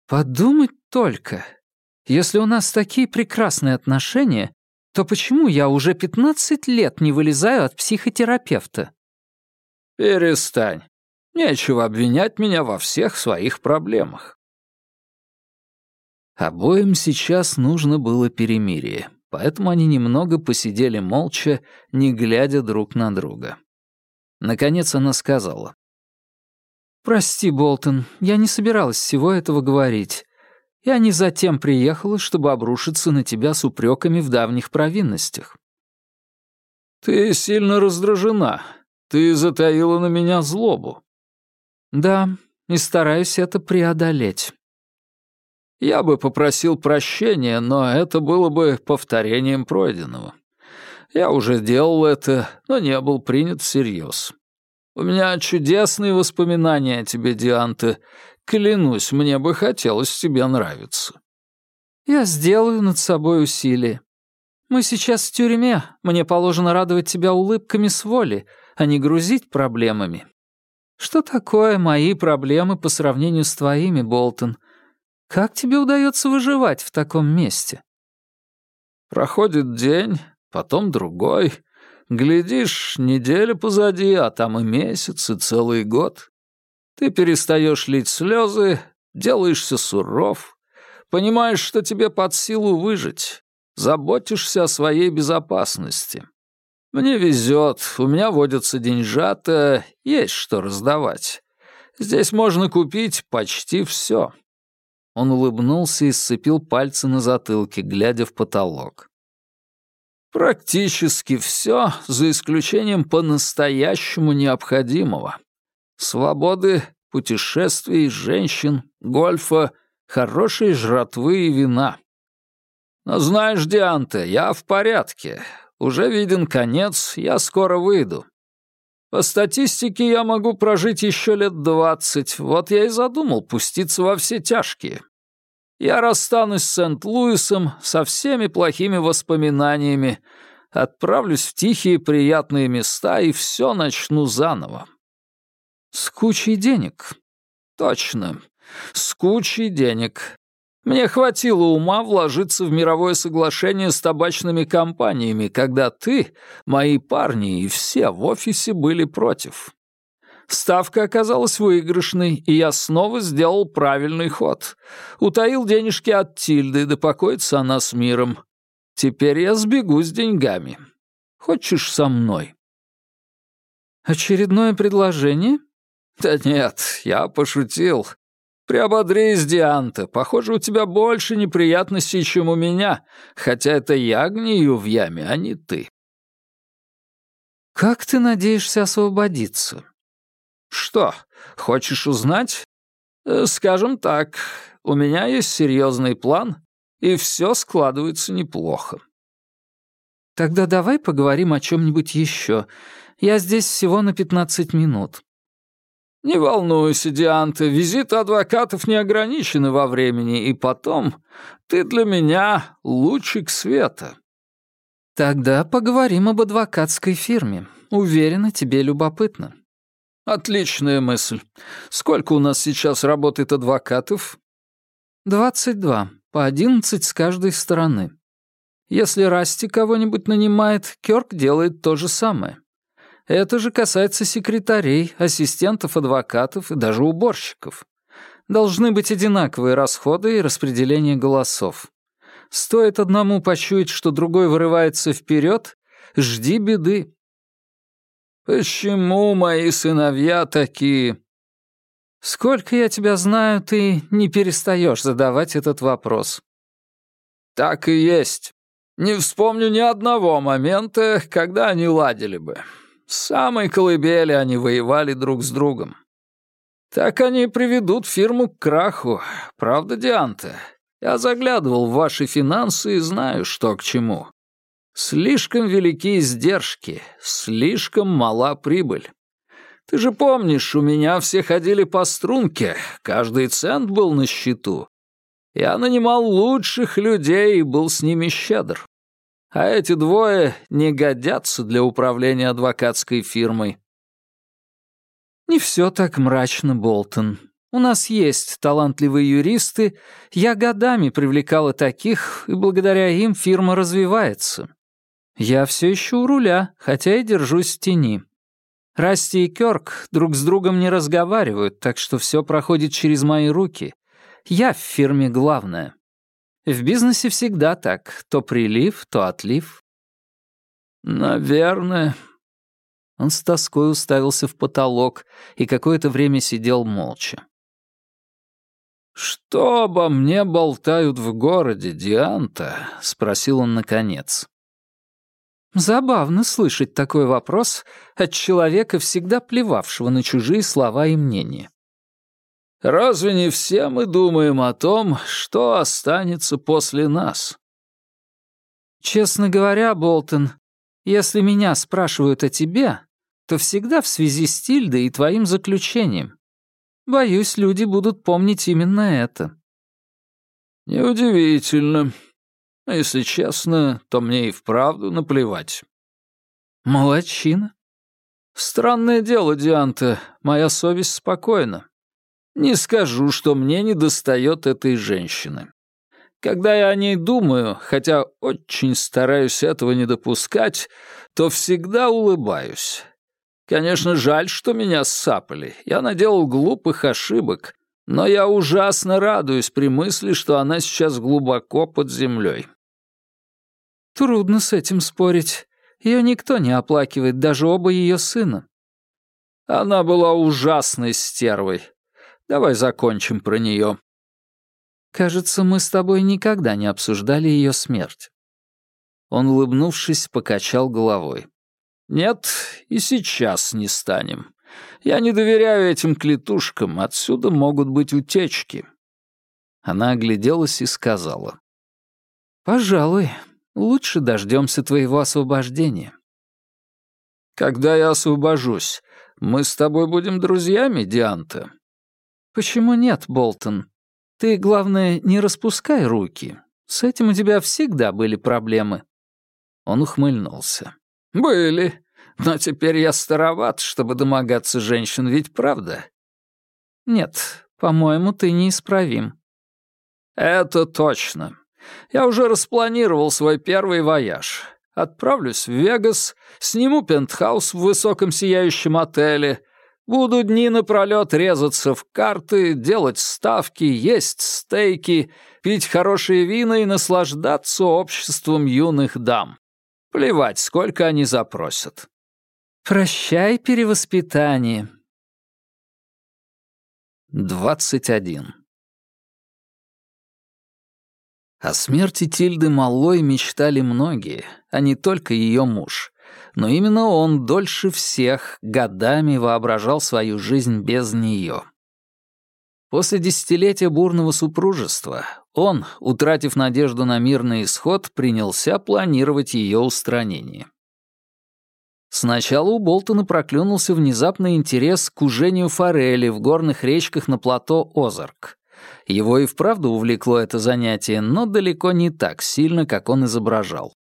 Подумать только. Если у нас такие прекрасные отношения, то почему я уже 15 лет не вылезаю от психотерапевта? Перестань. Нечего обвинять меня во всех своих проблемах. Обоим сейчас нужно было перемирие, поэтому они немного посидели молча, не глядя друг на друга. Наконец она сказала. «Прости, Болтон, я не собиралась всего этого говорить. Я не затем приехала, чтобы обрушиться на тебя с упреками в давних провинностях». «Ты сильно раздражена. Ты затаила на меня злобу». «Да, и стараюсь это преодолеть». «Я бы попросил прощения, но это было бы повторением пройденного. Я уже делал это, но не был принят всерьез. У меня чудесные воспоминания о тебе, Дианте. Клянусь, мне бы хотелось тебе нравиться». «Я сделаю над собой усилие. Мы сейчас в тюрьме. Мне положено радовать тебя улыбками с воли, а не грузить проблемами. Что такое мои проблемы по сравнению с твоими, Болтон? Как тебе удается выживать в таком месте?» Проходит день, потом другой, Глядишь, неделя позади, а там и месяц, и целый год. Ты перестаешь лить слезы, делаешься суров, понимаешь, что тебе под силу выжить, заботишься о своей безопасности. Мне везет, у меня водятся деньжата, есть что раздавать. Здесь можно купить почти все. Он улыбнулся и сцепил пальцы на затылке, глядя в потолок. Практически все, за исключением по-настоящему необходимого. Свободы, путешествий, женщин, гольфа, хорошей жратвы и вина. Но знаешь, Дианте, я в порядке. Уже виден конец, я скоро выйду. По статистике я могу прожить еще лет двадцать, вот я и задумал пуститься во все тяжкие. Я расстанусь с Сент-Луисом со всеми плохими воспоминаниями, отправлюсь в тихие приятные места и все начну заново. С кучей денег. Точно. С кучей денег. Мне хватило ума вложиться в мировое соглашение с табачными компаниями, когда ты, мои парни и все в офисе были против. Ставка оказалась выигрышной, и я снова сделал правильный ход. Утаил денежки от Тильды, да покоится она с миром. Теперь я сбегу с деньгами. Хочешь со мной?» «Очередное предложение?» «Да нет, я пошутил. Приободрись, Дианта. Похоже, у тебя больше неприятностей, чем у меня, хотя это я гнию в яме, а не ты». «Как ты надеешься освободиться?» «Что, хочешь узнать? Э, скажем так, у меня есть серьезный план, и все складывается неплохо». «Тогда давай поговорим о чем-нибудь еще. Я здесь всего на пятнадцать минут». «Не волнуйся, Дианта, визиты адвокатов не ограничены во времени, и потом ты для меня лучик света». Тогда поговорим об адвокатской фирме. Уверена, тебе любопытно. Отличная мысль. Сколько у нас сейчас работает адвокатов? Двадцать два, по одиннадцать с каждой стороны. Если Расти кого-нибудь нанимает, Кёрк делает то же самое. Это же касается секретарей, ассистентов адвокатов и даже уборщиков. Должны быть одинаковые расходы и распределение голосов. Стоит одному почуять, что другой вырывается вперед, жди беды. «Почему мои сыновья такие?» «Сколько я тебя знаю, ты не перестаешь задавать этот вопрос». «Так и есть. Не вспомню ни одного момента, когда они ладили бы. С самой колыбели они воевали друг с другом. Так они приведут фирму к краху, правда, Дианта? Я заглядывал в ваши финансы и знаю, что к чему. Слишком велики издержки, слишком мала прибыль. Ты же помнишь, у меня все ходили по струнке, каждый цент был на счету. Я нанимал лучших людей и был с ними щедр. А эти двое не годятся для управления адвокатской фирмой. Не все так мрачно, Болтон. У нас есть талантливые юристы, я годами привлекала таких, и благодаря им фирма развивается. Я все еще у руля, хотя и держусь в тени. Расти и Кёрк друг с другом не разговаривают, так что все проходит через мои руки. Я в фирме главная. В бизнесе всегда так. То прилив, то отлив. Наверное. Он с тоской уставился в потолок и какое-то время сидел молча. «Что обо мне болтают в городе, Дианта?» — спросил он наконец. Забавно слышать такой вопрос от человека, всегда плевавшего на чужие слова и мнения. «Разве не все мы думаем о том, что останется после нас?» «Честно говоря, Болтон, если меня спрашивают о тебе, то всегда в связи с Тильдой и твоим заключением. Боюсь, люди будут помнить именно это». «Неудивительно. А если честно, то мне и вправду наплевать. Молодчина. Странное дело, Дианта, моя совесть спокойна. Не скажу, что мне недостает этой женщины. Когда я о ней думаю, хотя очень стараюсь этого не допускать, то всегда улыбаюсь. Конечно, жаль, что меня ссапали. Я наделал глупых ошибок, но я ужасно радуюсь при мысли, что она сейчас глубоко под землей. Трудно с этим спорить. Ее никто не оплакивает, даже оба ее сына. Она была ужасной стервой. Давай закончим про нее. Кажется, мы с тобой никогда не обсуждали ее смерть. Он, улыбнувшись, покачал головой. Нет, и сейчас не станем. Я не доверяю этим клетушкам, отсюда могут быть утечки. Она огляделась и сказала. «Пожалуй, Лучше дождемся твоего освобождения». «Когда я освобожусь, мы с тобой будем друзьями, Дианта?» «Почему нет, Болтон? Ты, главное, не распускай руки. С этим у тебя всегда были проблемы». Он ухмыльнулся. «Были, но теперь я староват, чтобы домогаться женщин, ведь правда?» «Нет, по-моему, ты неисправим». «Это точно. Я уже распланировал свой первый вояж. Отправлюсь в Вегас, сниму пентхаус в высоком сияющем отеле, буду дни напролёт резаться в карты, делать ставки, есть стейки, пить хорошие вина и наслаждаться обществом юных дам. Плевать, сколько они запросят. Прощай перевоспитание. 21. О смерти Тильды Малой мечтали многие, а не только ее муж. Но именно он дольше всех годами воображал свою жизнь без нее. После десятилетия бурного супружества он, утратив надежду на мирный исход, принялся планировать ее устранение. Сначала у Болтона проклюнулся внезапный интерес к ужению форели в горных речках на плато Озарк. Его и вправду увлекло это занятие, но далеко не так сильно, как он изображал.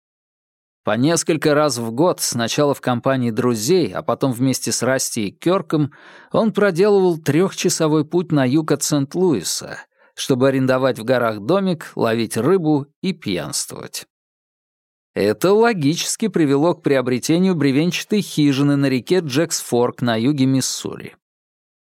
По несколько раз в год, сначала в компании друзей, а потом вместе с Расти и Кёрком, он проделывал трехчасовой путь на юг от Сент-Луиса, чтобы арендовать в горах домик, ловить рыбу и пьянствовать. Это логически привело к приобретению бревенчатой хижины на реке Джексфорк на юге Миссури.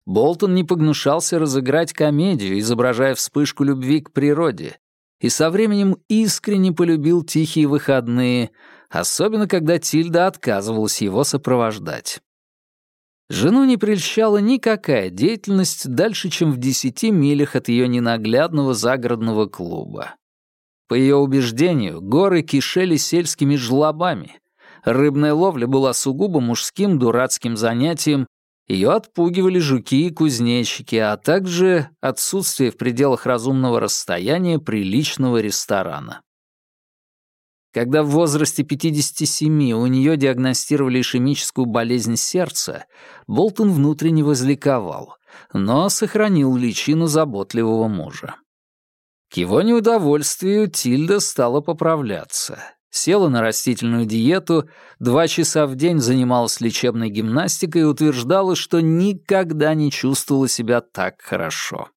Болтон не погнушался разыграть комедию, изображая вспышку любви к природе, и со временем искренне полюбил тихие выходные, особенно когда Тильда отказывалась его сопровождать. Жену не прельщала никакая деятельность дальше, чем в десяти милях от ее ненаглядного загородного клуба. По ее убеждению, горы кишели сельскими жлобами. Рыбная ловля была сугубо мужским дурацким занятием, ее отпугивали жуки и кузнечики, а также отсутствие в пределах разумного расстояния приличного ресторана. Когда в возрасте 57 у нее диагностировали ишемическую болезнь сердца, Болтон внутренне возликовал, но сохранил личину заботливого мужа. К его неудовольствию Тильда стала поправляться. Села на растительную диету, два часа в день занималась лечебной гимнастикой и утверждала, что никогда не чувствовала себя так хорошо.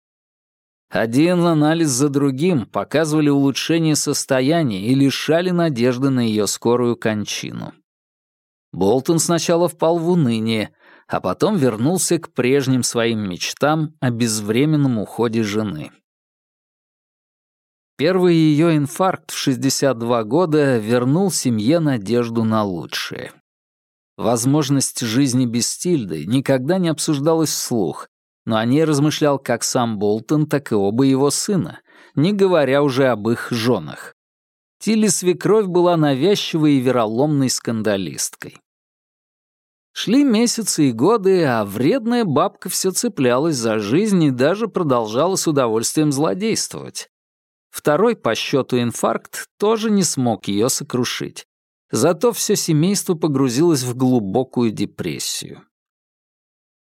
Один анализ за другим показывали улучшение состояния и лишали надежды на ее скорую кончину. Болтон сначала впал в уныние, а потом вернулся к прежним своим мечтам о безвременном уходе жены. Первый ее инфаркт в 62 года вернул семье надежду на лучшее. Возможность жизни без Тильды никогда не обсуждалась вслух, но о ней размышлял как сам Болтон, так и оба его сына, не говоря уже об их женах. Тилли свекровь была навязчивой и вероломной скандалисткой. Шли месяцы и годы, а вредная бабка все цеплялась за жизнь и даже продолжала с удовольствием злодействовать. Второй по счету инфаркт тоже не смог ее сокрушить. Зато все семейство погрузилось в глубокую депрессию.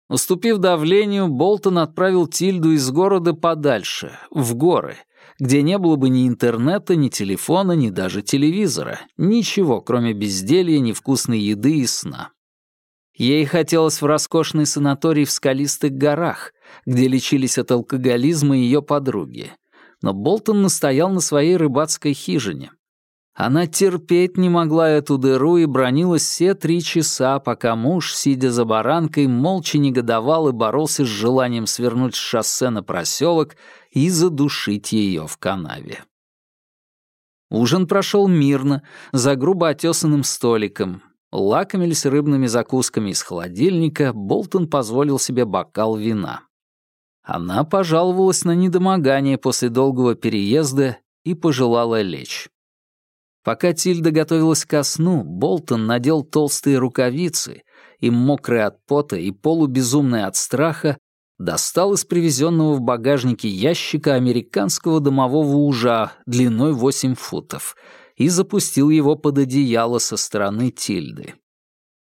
Уступив давлению, Болтон отправил Тильду из города подальше, в горы, где не было бы ни интернета, ни телефона, ни даже телевизора, ничего, кроме безделья, невкусной еды и сна. Ей хотелось в роскошный санаторий в скалистых горах, где лечились от алкоголизма ее подруги, но Болтон настоял на своей рыбацкой хижине. Она терпеть не могла эту дыру и бронилась все три часа, пока муж, сидя за баранкой, молча негодовал и боролся с желанием свернуть с шоссе на проселок и задушить ее в канаве. Ужин прошел мирно, за грубо отесанным столиком. Лакомились рыбными закусками из холодильника, Болтон позволил себе бокал вина. Она пожаловалась на недомогание после долгого переезда и пожелала лечь. Пока Тильда готовилась ко сну, Болтон надел толстые рукавицы и, мокрый от пота и полубезумный от страха, достал из привезенного в багажнике ящика американского домового ужа длиной 8 футов и запустил его под одеяло со стороны Тильды.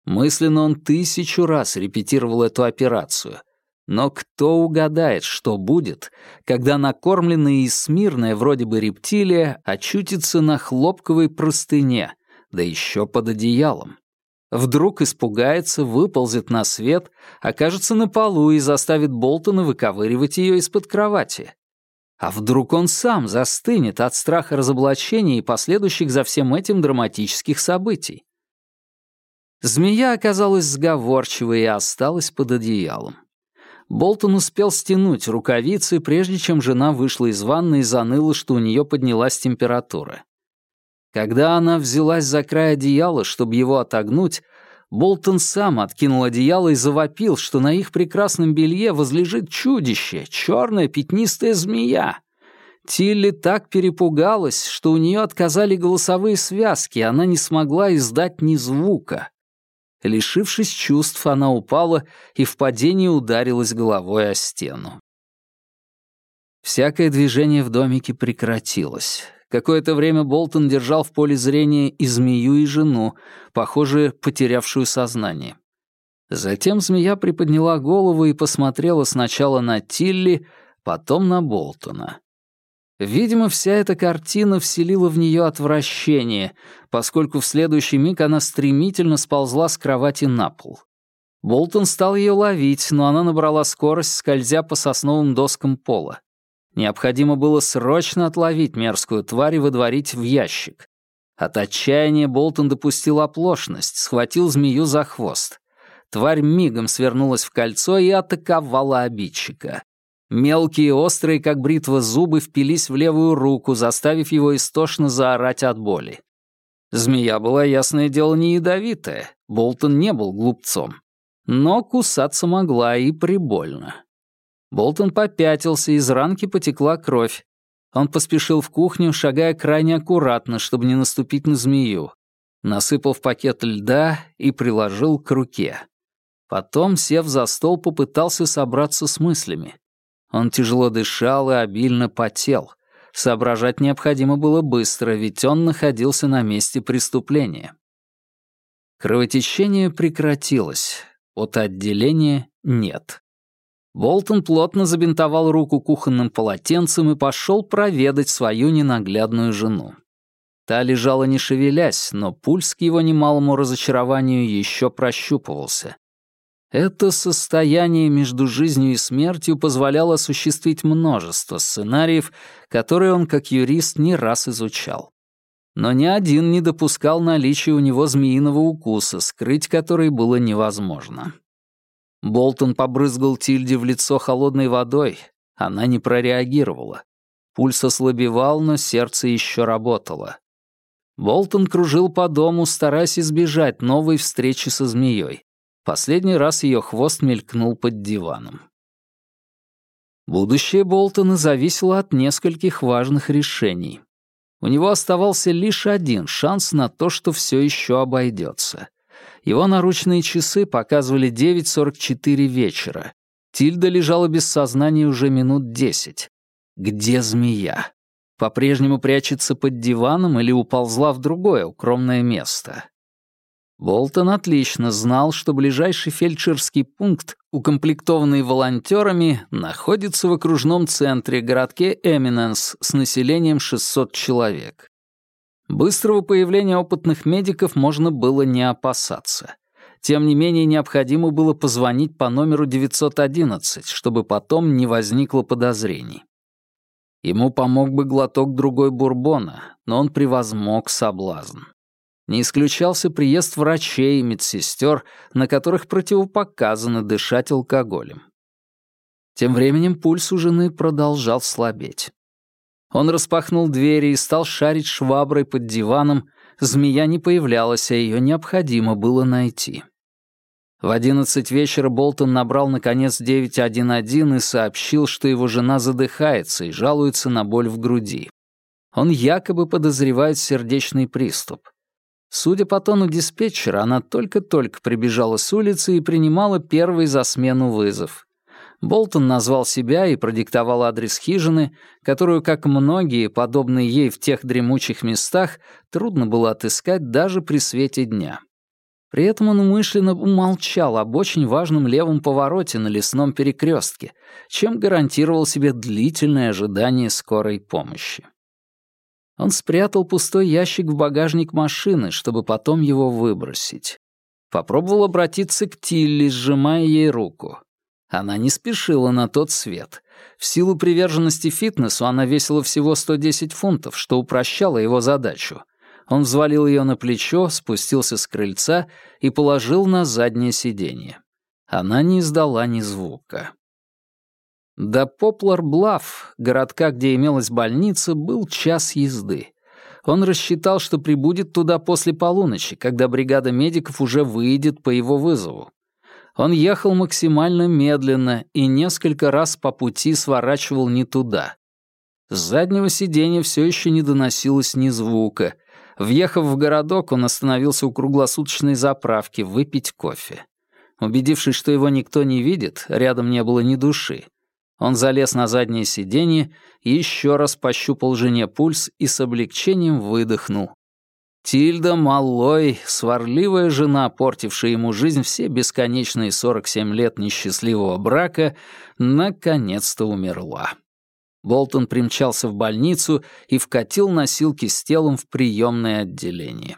Мысленно он тысячу раз репетировал эту операцию — но кто угадает, что будет, когда накормленная и смирная вроде бы рептилия очутится на хлопковой простыне, да еще под одеялом? Вдруг испугается, выползет на свет, окажется на полу и заставит Болтона выковыривать ее из-под кровати. А вдруг он сам застынет от страха разоблачения и последующих за всем этим драматических событий? Змея оказалась сговорчивой и осталась под одеялом. Болтон успел стянуть рукавицы, прежде чем жена вышла из ванны и заныла, что у нее поднялась температура. Когда она взялась за край одеяла, чтобы его отогнуть, Болтон сам откинул одеяло и завопил, что на их прекрасном белье возлежит чудище, черная пятнистая змея. Тилли так перепугалась, что у нее отказали голосовые связки, и она не смогла издать ни звука. Лишившись чувств, она упала и в падении ударилась головой о стену. Всякое движение в домике прекратилось. Какое-то время Болтон держал в поле зрения и змею, и жену, похоже, потерявшую сознание. Затем змея приподняла голову и посмотрела сначала на Тилли, потом на Болтона. Видимо, вся эта картина вселила в нее отвращение, поскольку в следующий миг она стремительно сползла с кровати на пол. Болтон стал ее ловить, но она набрала скорость, скользя по сосновым доскам пола. Необходимо было срочно отловить мерзкую тварь и выдворить в ящик. От отчаяния Болтон допустил оплошность, схватил змею за хвост. Тварь мигом свернулась в кольцо и атаковала обидчика. Мелкие, острые, как бритва, зубы впились в левую руку, заставив его истошно заорать от боли. Змея была, ясное дело, не ядовитая. Болтон не был глупцом. Но кусаться могла и прибольно. Болтон попятился, из ранки потекла кровь. Он поспешил в кухню, шагая крайне аккуратно, чтобы не наступить на змею. Насыпал в пакет льда и приложил к руке. Потом, сев за стол, попытался собраться с мыслями. Он тяжело дышал и обильно потел. Соображать необходимо было быстро, ведь он находился на месте преступления. Кровотечение прекратилось. От отделения нет. Болтон плотно забинтовал руку кухонным полотенцем и пошел проведать свою ненаглядную жену. Та лежала не шевелясь, но пульс к его немалому разочарованию еще прощупывался. Это состояние между жизнью и смертью позволяло осуществить множество сценариев, которые он как юрист не раз изучал. Но ни один не допускал наличия у него змеиного укуса, скрыть который было невозможно. Болтон побрызгал Тильде в лицо холодной водой. Она не прореагировала. Пульс ослабевал, но сердце еще работало. Болтон кружил по дому, стараясь избежать новой встречи со змеей. Последний раз ее хвост мелькнул под диваном. Будущее Болтона зависело от нескольких важных решений. У него оставался лишь один шанс на то, что все еще обойдется. Его наручные часы показывали 9.44 вечера. Тильда лежала без сознания уже минут десять. Где змея? По-прежнему прячется под диваном или уползла в другое укромное место? Болтон отлично знал, что ближайший фельдшерский пункт, укомплектованный волонтерами, находится в окружном центре городке Эминенс с населением 600 человек. Быстрого появления опытных медиков можно было не опасаться. Тем не менее, необходимо было позвонить по номеру 911, чтобы потом не возникло подозрений. Ему помог бы глоток другой бурбона, но он превозмог соблазн. Не исключался приезд врачей и медсестер, на которых противопоказано дышать алкоголем. Тем временем пульс у жены продолжал слабеть. Он распахнул двери и стал шарить шваброй под диваном. Змея не появлялась, а ее необходимо было найти. В одиннадцать вечера Болтон набрал, наконец, 911 и сообщил, что его жена задыхается и жалуется на боль в груди. Он якобы подозревает сердечный приступ. Судя по тону диспетчера, она только-только прибежала с улицы и принимала первый за смену вызов. Болтон назвал себя и продиктовал адрес хижины, которую, как многие, подобные ей в тех дремучих местах, трудно было отыскать даже при свете дня. При этом он умышленно умолчал об очень важном левом повороте на лесном перекрестке, чем гарантировал себе длительное ожидание скорой помощи. Он спрятал пустой ящик в багажник машины, чтобы потом его выбросить. Попробовал обратиться к Тилли, сжимая ей руку. Она не спешила на тот свет. В силу приверженности фитнесу она весила всего 110 фунтов, что упрощало его задачу. Он взвалил ее на плечо, спустился с крыльца и положил на заднее сиденье. Она не издала ни звука. До Поплар-Блав, городка, где имелась больница, был час езды. Он рассчитал, что прибудет туда после полуночи, когда бригада медиков уже выйдет по его вызову. Он ехал максимально медленно и несколько раз по пути сворачивал не туда. С заднего сиденья все еще не доносилось ни звука. Въехав в городок, он остановился у круглосуточной заправки выпить кофе. Убедившись, что его никто не видит, рядом не было ни души, он залез на заднее сиденье, еще раз пощупал жене пульс и с облегчением выдохнул. Тильда Маллой, сварливая жена, портившая ему жизнь все бесконечные 47 лет несчастливого брака, наконец-то умерла. Болтон примчался в больницу и вкатил носилки с телом в приемное отделение.